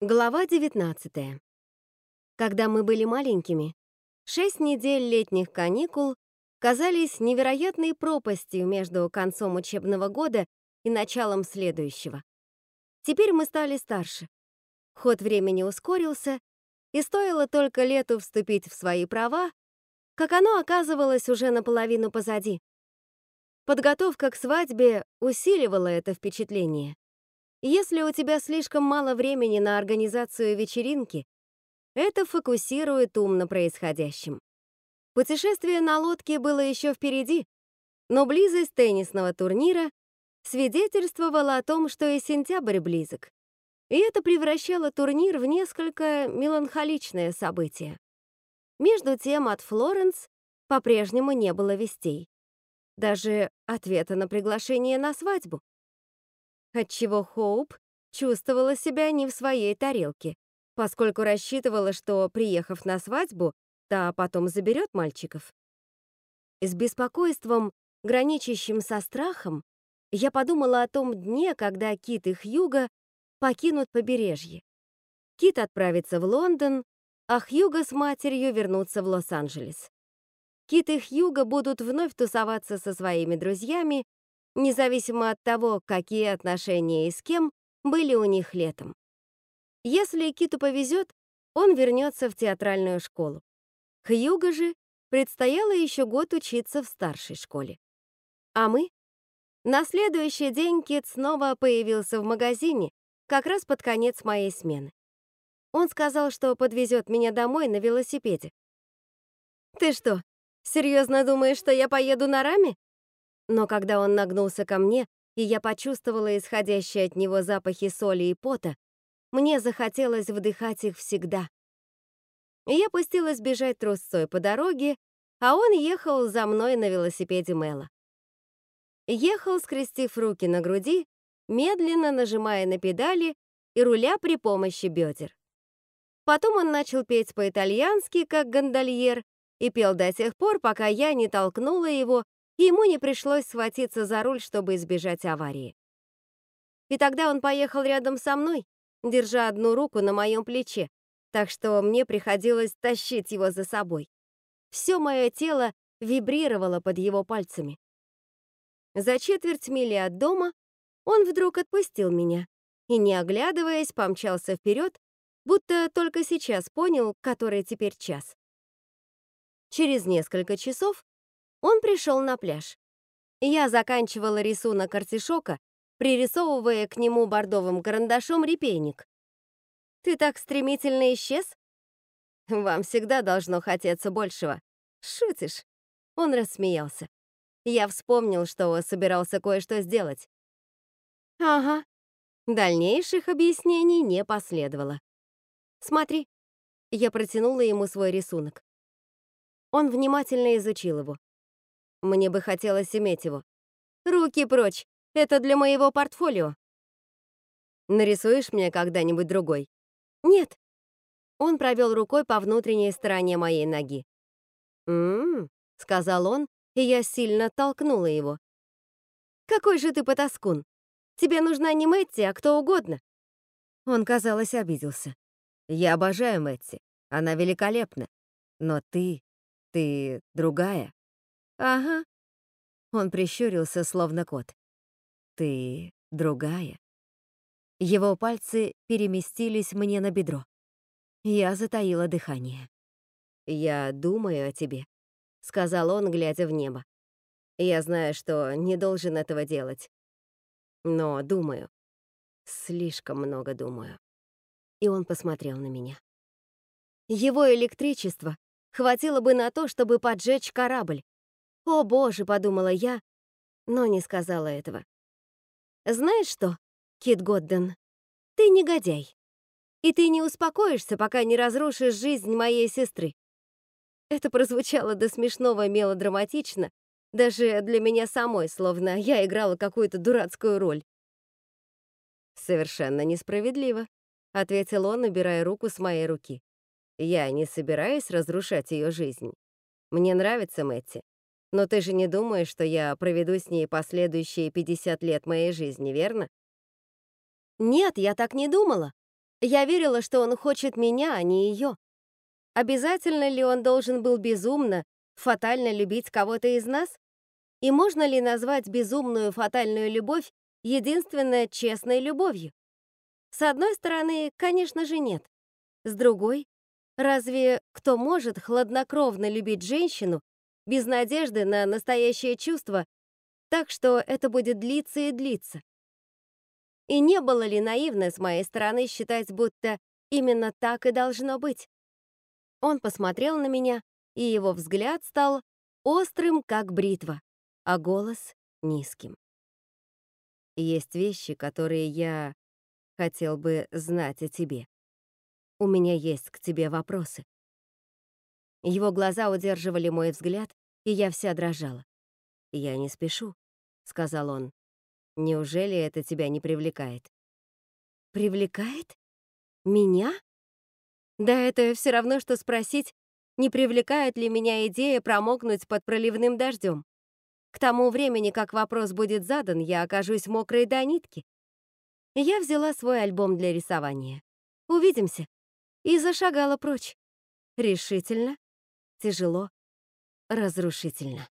Глава 19. Когда мы были маленькими, шесть недель летних каникул казались невероятной пропастью между концом учебного года и началом следующего. Теперь мы стали старше. Ход времени ускорился, и стоило только лету вступить в свои права, как оно оказывалось уже наполовину позади. Подготовка к свадьбе усиливала это впечатление. Если у тебя слишком мало времени на организацию вечеринки, это фокусирует ум на происходящем. Путешествие на лодке было еще впереди, но близость теннисного турнира свидетельствовала о том, что и сентябрь близок. И это превращало турнир в несколько меланхоличное событие. Между тем от Флоренс по-прежнему не было вестей. Даже ответа на приглашение на свадьбу отчего Хоуп чувствовала себя не в своей тарелке, поскольку рассчитывала, что, приехав на свадьбу, та потом заберет мальчиков. С беспокойством, граничащим со страхом, я подумала о том дне, когда Кит и Хьюга покинут побережье. Кит отправится в Лондон, а Хьюга с матерью вернутся в Лос-Анджелес. Кит и Хьюга будут вновь тусоваться со своими друзьями независимо от того, какие отношения и с кем были у них летом. Если Киту повезет, он вернется в театральную школу. Хьюго же предстояло еще год учиться в старшей школе. А мы? На следующий день Кит снова появился в магазине, как раз под конец моей смены. Он сказал, что подвезет меня домой на велосипеде. «Ты что, серьезно думаешь, что я поеду на раме?» Но когда он нагнулся ко мне, и я почувствовала исходящие от него запахи соли и пота, мне захотелось вдыхать их всегда. Я пустилась бежать трусцой по дороге, а он ехал за мной на велосипеде Мэла. Ехал, скрестив руки на груди, медленно нажимая на педали и руля при помощи бедер. Потом он начал петь по-итальянски, как гондольер, и пел до тех пор, пока я не толкнула его и ему не пришлось схватиться за руль, чтобы избежать аварии. И тогда он поехал рядом со мной, держа одну руку на моем плече, так что мне приходилось тащить его за собой. Все мое тело вибрировало под его пальцами. За четверть мили от дома он вдруг отпустил меня и, не оглядываясь, помчался вперед, будто только сейчас понял, который теперь час. Через несколько часов он пришел на пляж. Я заканчивала рисунок артишока, пририсовывая к нему бордовым карандашом репейник. «Ты так стремительно исчез?» «Вам всегда должно хотеться большего». «Шутишь?» Он рассмеялся. Я вспомнил, что собирался кое-что сделать. «Ага». Дальнейших объяснений не последовало. «Смотри». Я протянула ему свой рисунок. Он внимательно изучил его. Мне бы хотелось иметь его. Руки прочь, это для моего портфолио. Нарисуешь мне когда-нибудь другой? Нет. Он провел рукой по внутренней стороне моей ноги. «М-м-м», сказал он, и я сильно толкнула его. «Какой же ты потаскун! Тебе нужна не Мэтти, а кто угодно!» Он, казалось, обиделся. «Я обожаю Мэтти, она великолепна. Но ты, ты другая». «Ага». Он прищурился, словно кот. «Ты другая». Его пальцы переместились мне на бедро. Я затаила дыхание. «Я думаю о тебе», — сказал он, глядя в небо. «Я знаю, что не должен этого делать. Но думаю. Слишком много думаю». И он посмотрел на меня. Его электричество хватило бы на то, чтобы поджечь корабль, «О, боже!» — подумала я, но не сказала этого. «Знаешь что, Кит Годден, ты негодяй, и ты не успокоишься, пока не разрушишь жизнь моей сестры». Это прозвучало до смешного мелодраматично, даже для меня самой, словно я играла какую-то дурацкую роль. «Совершенно несправедливо», — ответил он, убирая руку с моей руки. «Я не собираюсь разрушать ее жизнь. Мне нравится Мэтти. Но ты же не думаешь, что я проведу с ней последующие 50 лет моей жизни, верно? Нет, я так не думала. Я верила, что он хочет меня, а не ее. Обязательно ли он должен был безумно, фатально любить кого-то из нас? И можно ли назвать безумную фатальную любовь единственной честной любовью? С одной стороны, конечно же, нет. С другой, разве кто может хладнокровно любить женщину без надежды на настоящее чувство, так что это будет длиться и длиться? И не было ли наивно с моей стороны считать, будто именно так и должно быть? Он посмотрел на меня, и его взгляд стал острым, как бритва, а голос — низким. Есть вещи, которые я хотел бы знать о тебе. У меня есть к тебе вопросы. Его глаза удерживали мой взгляд, и я вся дрожала. «Я не спешу», — сказал он. «Неужели это тебя не привлекает?» «Привлекает? Меня?» Да это все равно, что спросить, не привлекает ли меня идея промокнуть под проливным дождем. К тому времени, как вопрос будет задан, я окажусь мокрой до нитки. Я взяла свой альбом для рисования. Увидимся. И зашагала прочь. Решительно, тяжело, разрушительно.